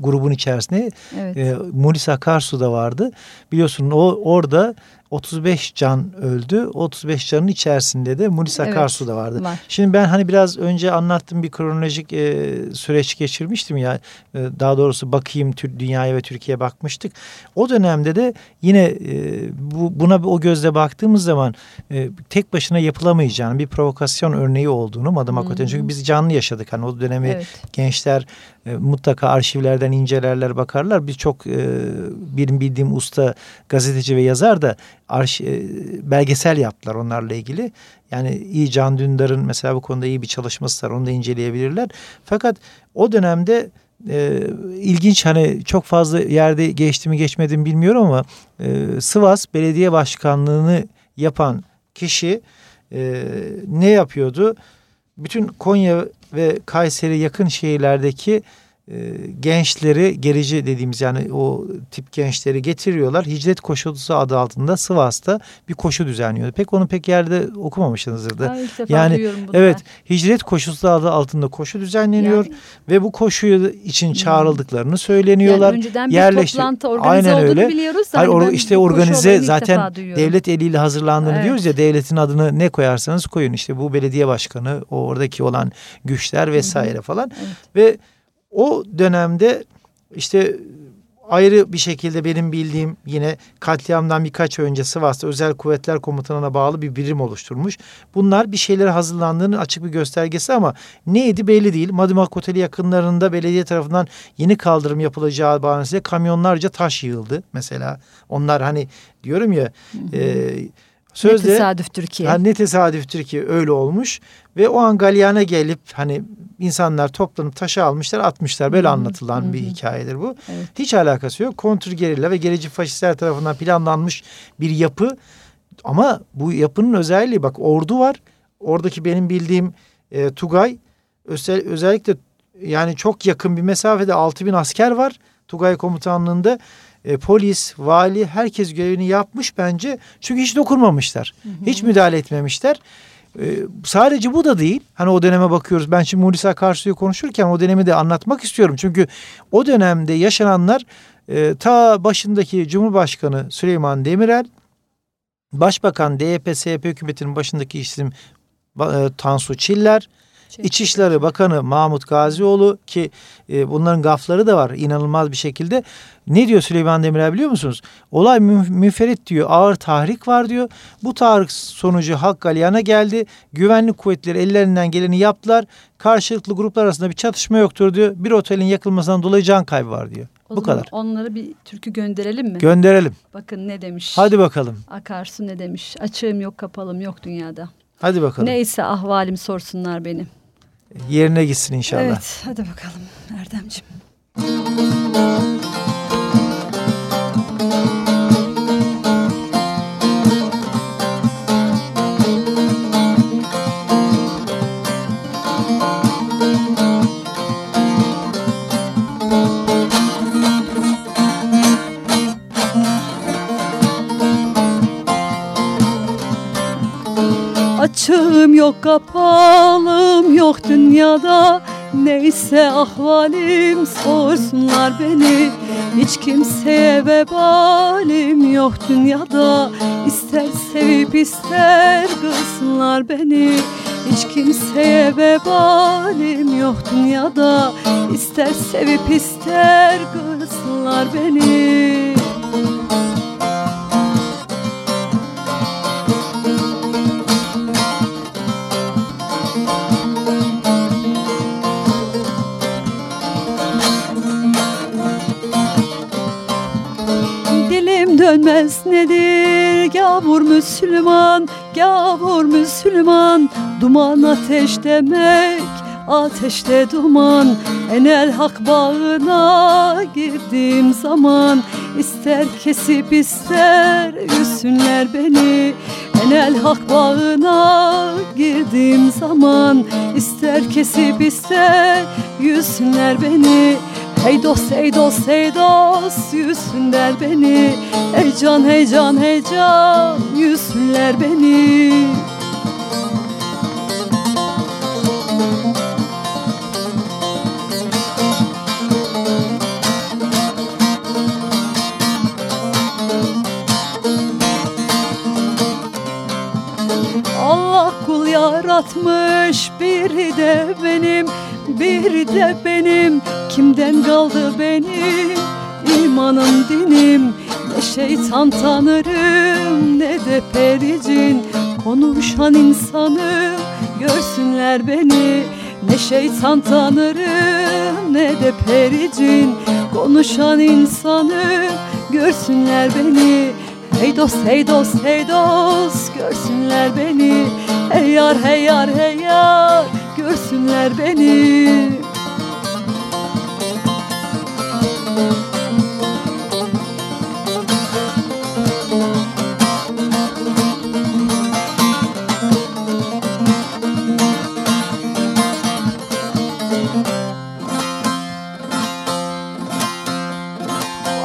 grubun içerisinde evet. e, Mulis Akarsu da vardı. Biliyorsun o orada 35 can öldü. 35 canın içerisinde de Munis Akarsu evet, da vardı. Var. Şimdi ben hani biraz önce anlattığım bir kronolojik e, süreç geçirmiştim ya. E, daha doğrusu bakayım dünyaya ve Türkiye'ye bakmıştık. O dönemde de yine e, bu, buna o gözle baktığımız zaman e, tek başına yapılamayacağını bir provokasyon örneği olduğunu Madımak hmm. Çünkü biz canlı yaşadık. Hani o dönemi evet. gençler e, mutlaka arşivlerden incelerler bakarlar. Birçok e, benim bildiğim usta gazeteci ve yazar da arş, e, belgesel yaptılar onlarla ilgili. Yani iyi Can Dündar'ın mesela bu konuda iyi bir çalışması var. Onu da inceleyebilirler. Fakat o dönemde e, ilginç hani çok fazla yerde geçti mi geçmedi mi bilmiyorum ama e, Sivas Belediye Başkanlığı'nı yapan kişi e, ne yapıyordu? Bütün Konya ve Kayseri yakın şehirlerdeki gençleri gerici dediğimiz yani o tip gençleri getiriyorlar. Hicret koşusu adı altında Sivas'ta bir koşu düzenliyordu. Pek onu pek yerde okumamışsınızdır da. yani evet hicret koşusu adı altında koşu düzenleniyor yani, ve bu koşuyu için çağrıldıklarını söyleniyorlar. Yani önceden bir Yerleşti... toplantı organize Aynen öyle. biliyoruz. Hayır, or işte organize zaten devlet eliyle hazırlandığını evet. diyoruz ya devletin adını ne koyarsanız koyun. işte bu belediye başkanı, oradaki olan güçler vesaire Hı -hı. falan evet. ve o dönemde işte ayrı bir şekilde benim bildiğim yine katliamdan birkaç önce Sivas'ta Özel Kuvvetler Komutanı'na bağlı bir birim oluşturmuş. Bunlar bir şeylere hazırlandığının açık bir göstergesi ama neydi belli değil. Madımak Oteli yakınlarında belediye tarafından yeni kaldırım yapılacağı bahanesiyle kamyonlarca taş yığıldı mesela. Onlar hani diyorum ya... Hı hı. E, Sözde, ne tesadüf Türkiye. Yani ne tesadüf Türkiye öyle olmuş. Ve o an galyana gelip hani insanlar toplanıp taşı almışlar atmışlar. Böyle Hı-hı. anlatılan Hı-hı. bir hikayedir bu. Evet. Hiç alakası yok. Kontrgerilla ve gerici faşistler tarafından planlanmış bir yapı. Ama bu yapının özelliği bak ordu var. Oradaki benim bildiğim e, Tugay özel, özellikle yani çok yakın bir mesafede 6 bin asker var. Tugay komutanlığında e, polis, vali herkes görevini yapmış bence. Çünkü hiç dokunmamışlar. Hı hı. Hiç müdahale etmemişler. E, sadece bu da değil. Hani o döneme bakıyoruz. Ben şimdi Munis Akarsu'yu konuşurken o dönemi de anlatmak istiyorum. Çünkü o dönemde yaşananlar e, ta başındaki Cumhurbaşkanı Süleyman Demirel, Başbakan DYP-SYP hükümetinin başındaki isim e, Tansu Çiller, İçişleri Bakanı Mahmut Gazioğlu ki e, bunların gafları da var inanılmaz bir şekilde. Ne diyor Süleyman Demirel biliyor musunuz? Olay müferit diyor. Ağır tahrik var diyor. Bu tahrik sonucu halk galyana geldi. Güvenlik kuvvetleri ellerinden geleni yaptılar. Karşılıklı gruplar arasında bir çatışma yoktur diyor. Bir otelin yakılmasından dolayı can kaybı var diyor. O Bu kadar. Onları bir türkü gönderelim mi? Gönderelim. Bakın ne demiş. Hadi bakalım. Akarsu ne demiş? Açığım yok kapalım yok dünyada. Hadi bakalım. Neyse ahvalim sorsunlar beni yerine gitsin inşallah. Evet hadi bakalım Erdemciğim. Açığım yok kapalım yok dünyada. Neyse ahvalim sorsunlar beni. Hiç kimseye vebalim yok dünyada. İster sevip ister kılsınlar beni. Hiç kimseye vebalim yok dünyada. İster sevip ister kılsınlar beni dönmez nedir? Gavur Müslüman Gavur Müslüman. Duman ateş demek Ateşte duman. Enel hak bağına girdiğim zaman ister kesip ister yüzsünler beni. Enel hak bağına girdiğim zaman ister kesip ister yüzsünler beni Hey dost hey dost hey dost yüzsünler beni. Hey can hey can hey can yüzsünler beni. Allah kul yaratmış biri de benim biri de benim kimden kaldı benim imanım dinim? Ne şeytan tanırım ne de pericin. Konuşan insanım görsünler beni. Ne şeytan tanırım ne de pericin. Konuşan insanım görsünler beni. Hey dost hey dost hey dost görsünler beni. Hey yar hey yar hey yar görsünler beni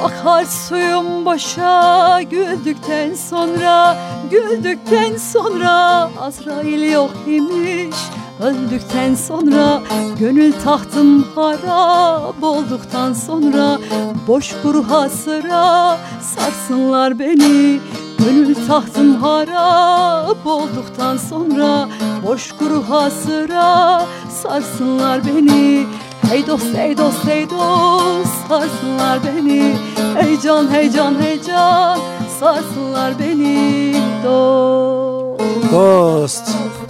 Akar suyum boşa güldükten sonra Güldükten sonra Azrail yok imiş Öldükten sonra Gönül tahtım harap olduktan sonra Boş kuru hasıra sarsınlar beni. Gönül tahtım harap olduktan sonra Boş kuru hasıra sarsınlar beni. Hey dost hey dost hey dost sarsınlar beni. Hey can hey can hey can sarsınlar beni dost. Dost.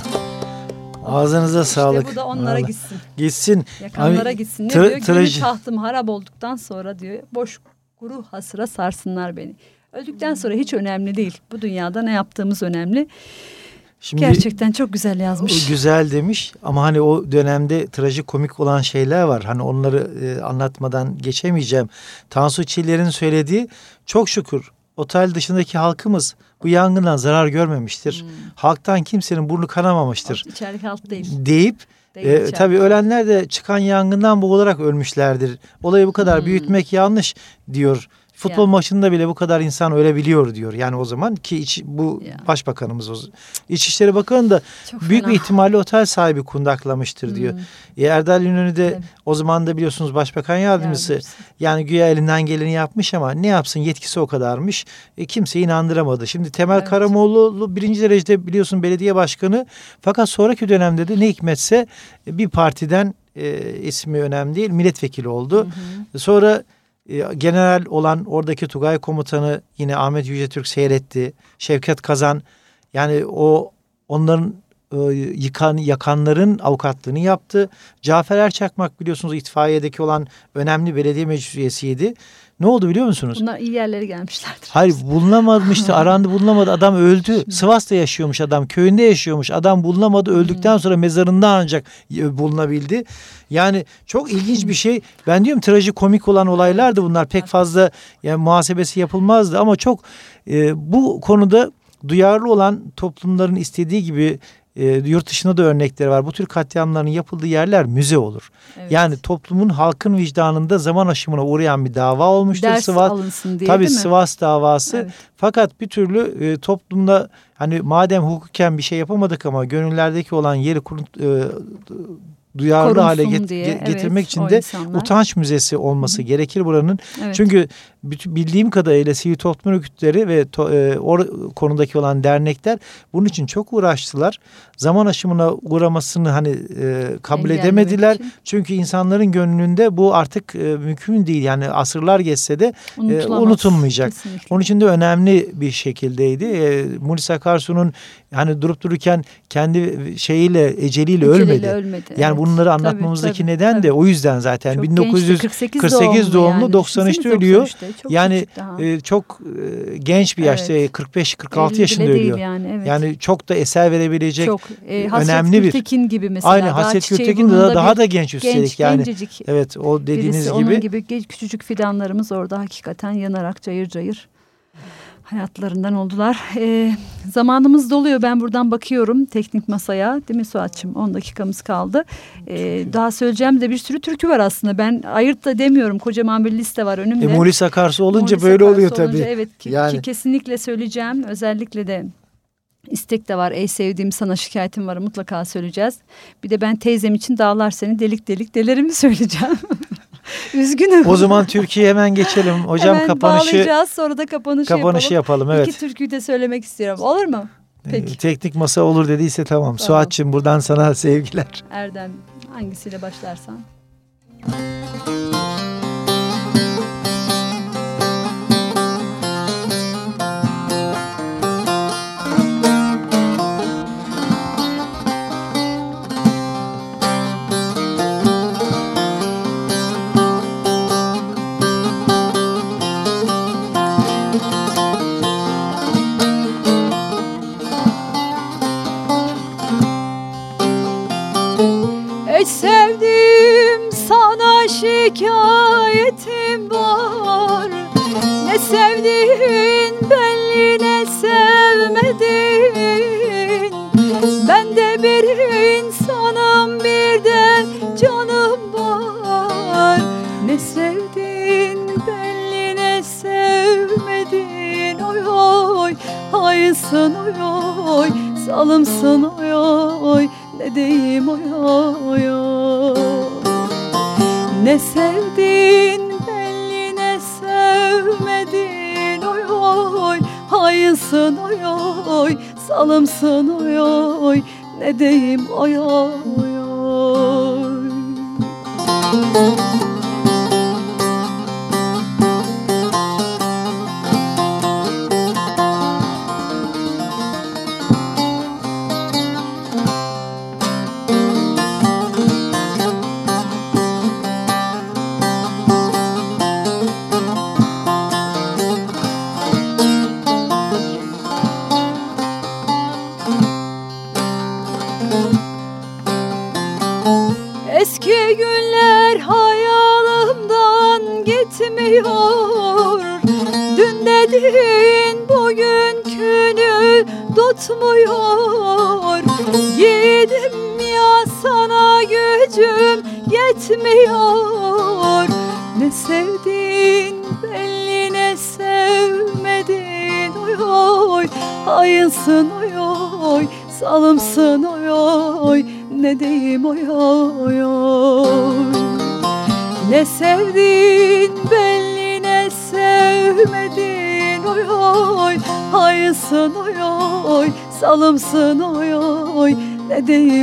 Ağzınıza sağlık. İşte bu da onlara Vallahi. gitsin. Gitsin. Yakanlara Abi, gitsin. Ne tra- diyor? Traji- tahtım harap olduktan sonra diyor. Boş kuru hasıra sarsınlar beni. Öldükten sonra hiç önemli değil. Bu dünyada ne yaptığımız önemli. Şimdi Gerçekten çok güzel o yazmış. güzel demiş ama hani o dönemde trajikomik olan şeyler var. Hani onları e, anlatmadan geçemeyeceğim. Tansu Çiller'in söylediği çok şükür otel dışındaki halkımız bu yangından zarar görmemiştir. Hmm. Halktan kimsenin burnu kanamamıştır İçerideki halk değil. deyip değil e, tabii ölenler de çıkan yangından boğularak ölmüşlerdir. Olayı bu kadar Hmm. büyütmek yanlış diyor. Futbol Ya. maçında bile bu kadar insan ölebiliyor diyor. Yani o zaman ki iç, bu Ya. başbakanımız o İçişleri Bakanı da Çok büyük fena. bir ihtimalle otel sahibi kundaklamıştır diyor. Hmm. E, Erdal İnönü de Tabii. o zaman da biliyorsunuz başbakan yardımcısı. Yardımcısı. Yani güya elinden geleni yapmış ama ne yapsın yetkisi o kadarmış. E, kimseyi inandıramadı. Şimdi Temel Evet. Karamoğlu birinci derecede biliyorsun belediye başkanı. Fakat sonraki dönemde de ne hikmetse e, bir partiden e, ismi önemli değil milletvekili oldu. Sonra e, general olan oradaki Tugay komutanı yine Ahmet Yücetürk seyretti. Şevket Kazan yani o onların e, yıkan yakanların avukatlığını yaptı. Cafer Erçakmak biliyorsunuz itfaiyedeki olan önemli belediye meclis üyesiydi. Ne oldu biliyor musunuz? Bunlar iyi yerlere gelmişlerdir. Hayır bulunamamıştı arandı bulunamadı adam öldü. Sivas'ta yaşıyormuş adam köyünde yaşıyormuş adam bulunamadı öldükten sonra mezarında ancak e, bulunabildi. Yani çok ilginç bir şey ben diyorum trajikomik olan olaylardı bunlar pek fazla yani muhasebesi yapılmazdı ama çok e, bu konuda duyarlı olan toplumların istediği gibi e, yurt dışında da örnekleri var. Bu tür katliamların yapıldığı yerler müze olur. Evet. Yani toplumun halkın vicdanında zaman aşımına uğrayan bir dava olmuştur. Ders Sivas, alınsın diye Tabii değil mi? Sivas davası. Evet. Fakat bir türlü e, toplumda hani madem hukuken bir şey yapamadık ama gönüllerdeki olan yeri kurut, e, duyarlı Korunsun hale get, diye, ge- evet, getirmek için de insanlar. utanç müzesi olması gerekir buranın. Evet. Çünkü bildiğim kadarıyla sivil toplum örgütleri ve to, e, o konudaki olan dernekler bunun için çok uğraştılar. Zaman aşımına uğramasını hani e, kabul Engellemek edemediler. için. Çünkü insanların gönlünde bu artık e, mümkün değil. Yani asırlar geçse de Unutulamaz. unutulmayacak. Kesinlikle. onun için de önemli bir şekildeydi. E, Munis Akarsu'nun hani durup dururken kendi şeyiyle eceliyle ölmedi. ölmedi. Yani evet. bunları Tabii, anlatmamızdaki tabii, neden de tabii. o yüzden zaten Çok 1948 gençti, doğumlu, yani. 93'te Düşünsenize ölüyor. 93'te, çok yani e, çok e, genç bir yaşta Evet. 45-46 Elli yaşında bile değil ölüyor. Yani, evet. Yani çok da eser verebilecek çok e, önemli bir- Gültekin gibi mesela. Aynı Hasret Gültekin de daha, daha da genç üstelik genç, yani. gencecik Evet o dediğiniz birisi. gibi. Onun gibi küçücük fidanlarımız orada hakikaten yanarak cayır cayır hayatlarından oldular. E, zamanımız doluyor. Ben buradan bakıyorum teknik masaya. Değil mi Suat'cığım? 10 dakikamız kaldı. E, daha söyleyeceğim de bir sürü türkü var aslında. Ben ayırt da demiyorum. Kocaman bir liste var önümde. E, Mulis Akarsu olunca Morris böyle Akarsu oluyor olunca tabii. Evet ki, Yani. ki kesinlikle söyleyeceğim. Özellikle de istek de var. Ey sevdiğim sana şikayetim var mutlaka söyleyeceğiz. Bir de ben teyzem için dağlar seni delik delik delerimi söyleyeceğim. Üzgünüm. O zaman Türkiye'ye hemen geçelim. Hocam Hemen kapanışı bağlayacağız sonra da kapanışı, kapanışı yapalım. yapalım. Evet. İki türküyü de söylemek istiyorum. Olur mu? E, Peki. Teknik masa olur dediyse tamam. Tamam. Suat'cığım buradan sana sevgiler. Erdem hangisiyle başlarsan. Ey şikayetim var. Ne sevdin belli ne sevmedin Ben de bir insanım bir de canım var. Ne sevdin belli ne sevmedin Oy oy hayırsın oy oy Salımsın oy oy. Ne diyeyim oy oy oy Ne sevdin belli ne sevmedin. Oy oy Hayırsın oy oy salımsın oy oy. Ne diyeyim oy oy Eski hayınsın oy oy. Salımsın oy oy. Ne diyeyim oy oy Ne sevdin belli ne sevmedin oy oy. Hayırsın oy oy. Salımsın oy oy. Ne diyeyim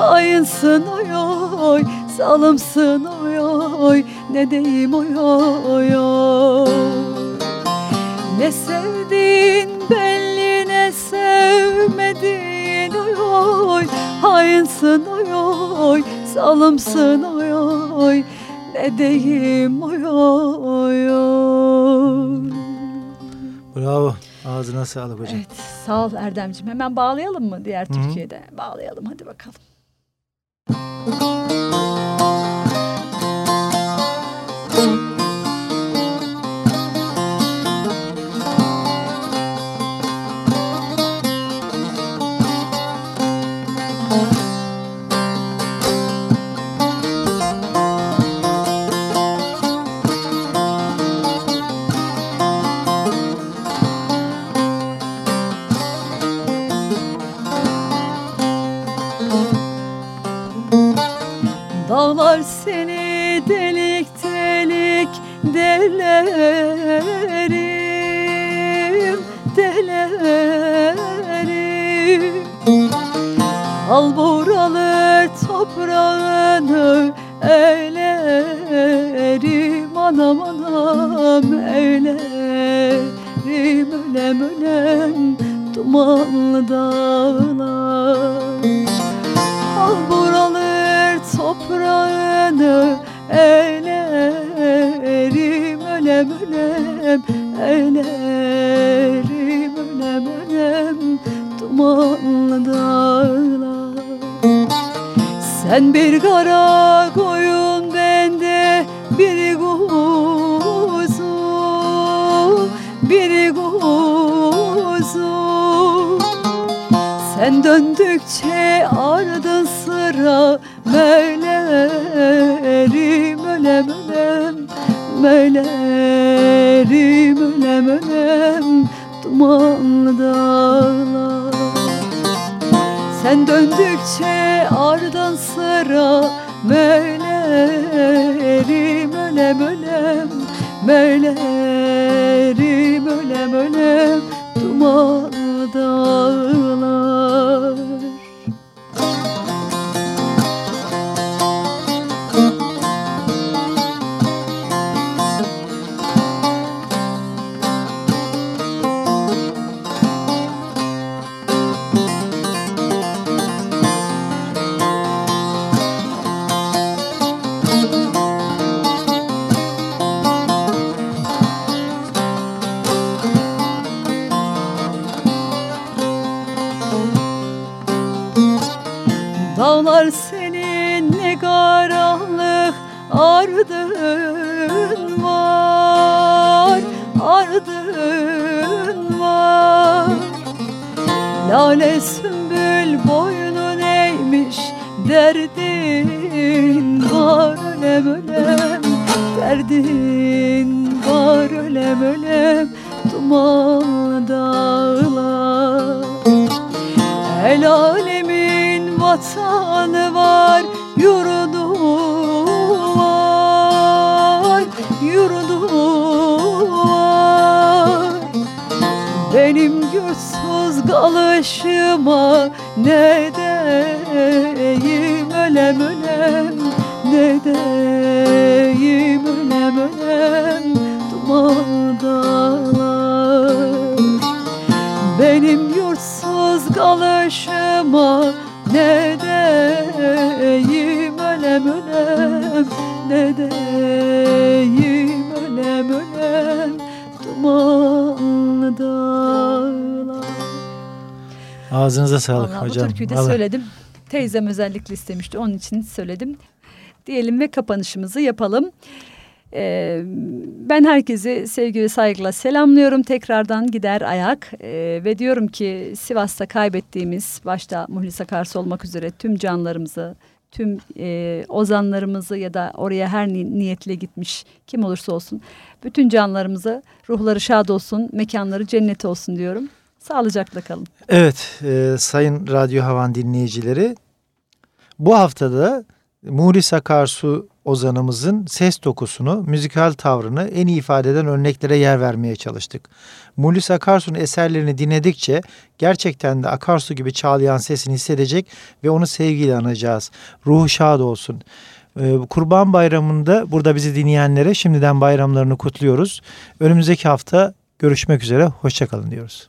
sevmedin Oy oy salımsın oy oy ne deyim oy oy Ne sevdiğin belli ne sevmediğin oy oy Hainsin oy oy salımsın oy oy Ne deyim oy oy oy Bravo. Ağzına sağlık hocam. Evet sağ ol Erdemciğim. Hemen bağlayalım mı diğer Hı-hı. Türkiye'de? Bağlayalım hadi bakalım. Bir kuzu sen döndükçe ardın sıra Meylerim ölem ölem. Meylerim ölem ölem. Dumanlı dağlar. Sen döndükçe ardın sıra Ağzınıza sağlık Vallahi hocam. Bu türküyü de Vallahi. söyledim. Teyzem özellikle istemişti. Onun için söyledim. Diyelim ve kapanışımızı yapalım. Ee, ben herkesi sevgi ve saygıyla selamlıyorum. Tekrardan gider ayak Ee, ve diyorum ki Sivas'ta kaybettiğimiz başta Muhlis Akarsu olmak üzere tüm canlarımızı, tüm e, ozanlarımızı ya da oraya her ni- niyetle gitmiş kim olursa olsun bütün canlarımızı ruhları şad olsun, mekanları cennet olsun diyorum. Sağlıcakla kalın. Evet e, sayın Radyo Havan dinleyicileri bu haftada Muhlis Akarsu ozanımızın ses dokusunu, müzikal tavrını en iyi ifade eden örneklere yer vermeye çalıştık. Muhlis Akarsu'nun eserlerini dinledikçe gerçekten de Akarsu gibi çağlayan sesini hissedecek ve onu sevgiyle anacağız. Ruhu şad olsun. E, Kurban Bayramı'nda burada bizi dinleyenlere şimdiden bayramlarını kutluyoruz. Önümüzdeki hafta görüşmek üzere. Hoşçakalın diyoruz.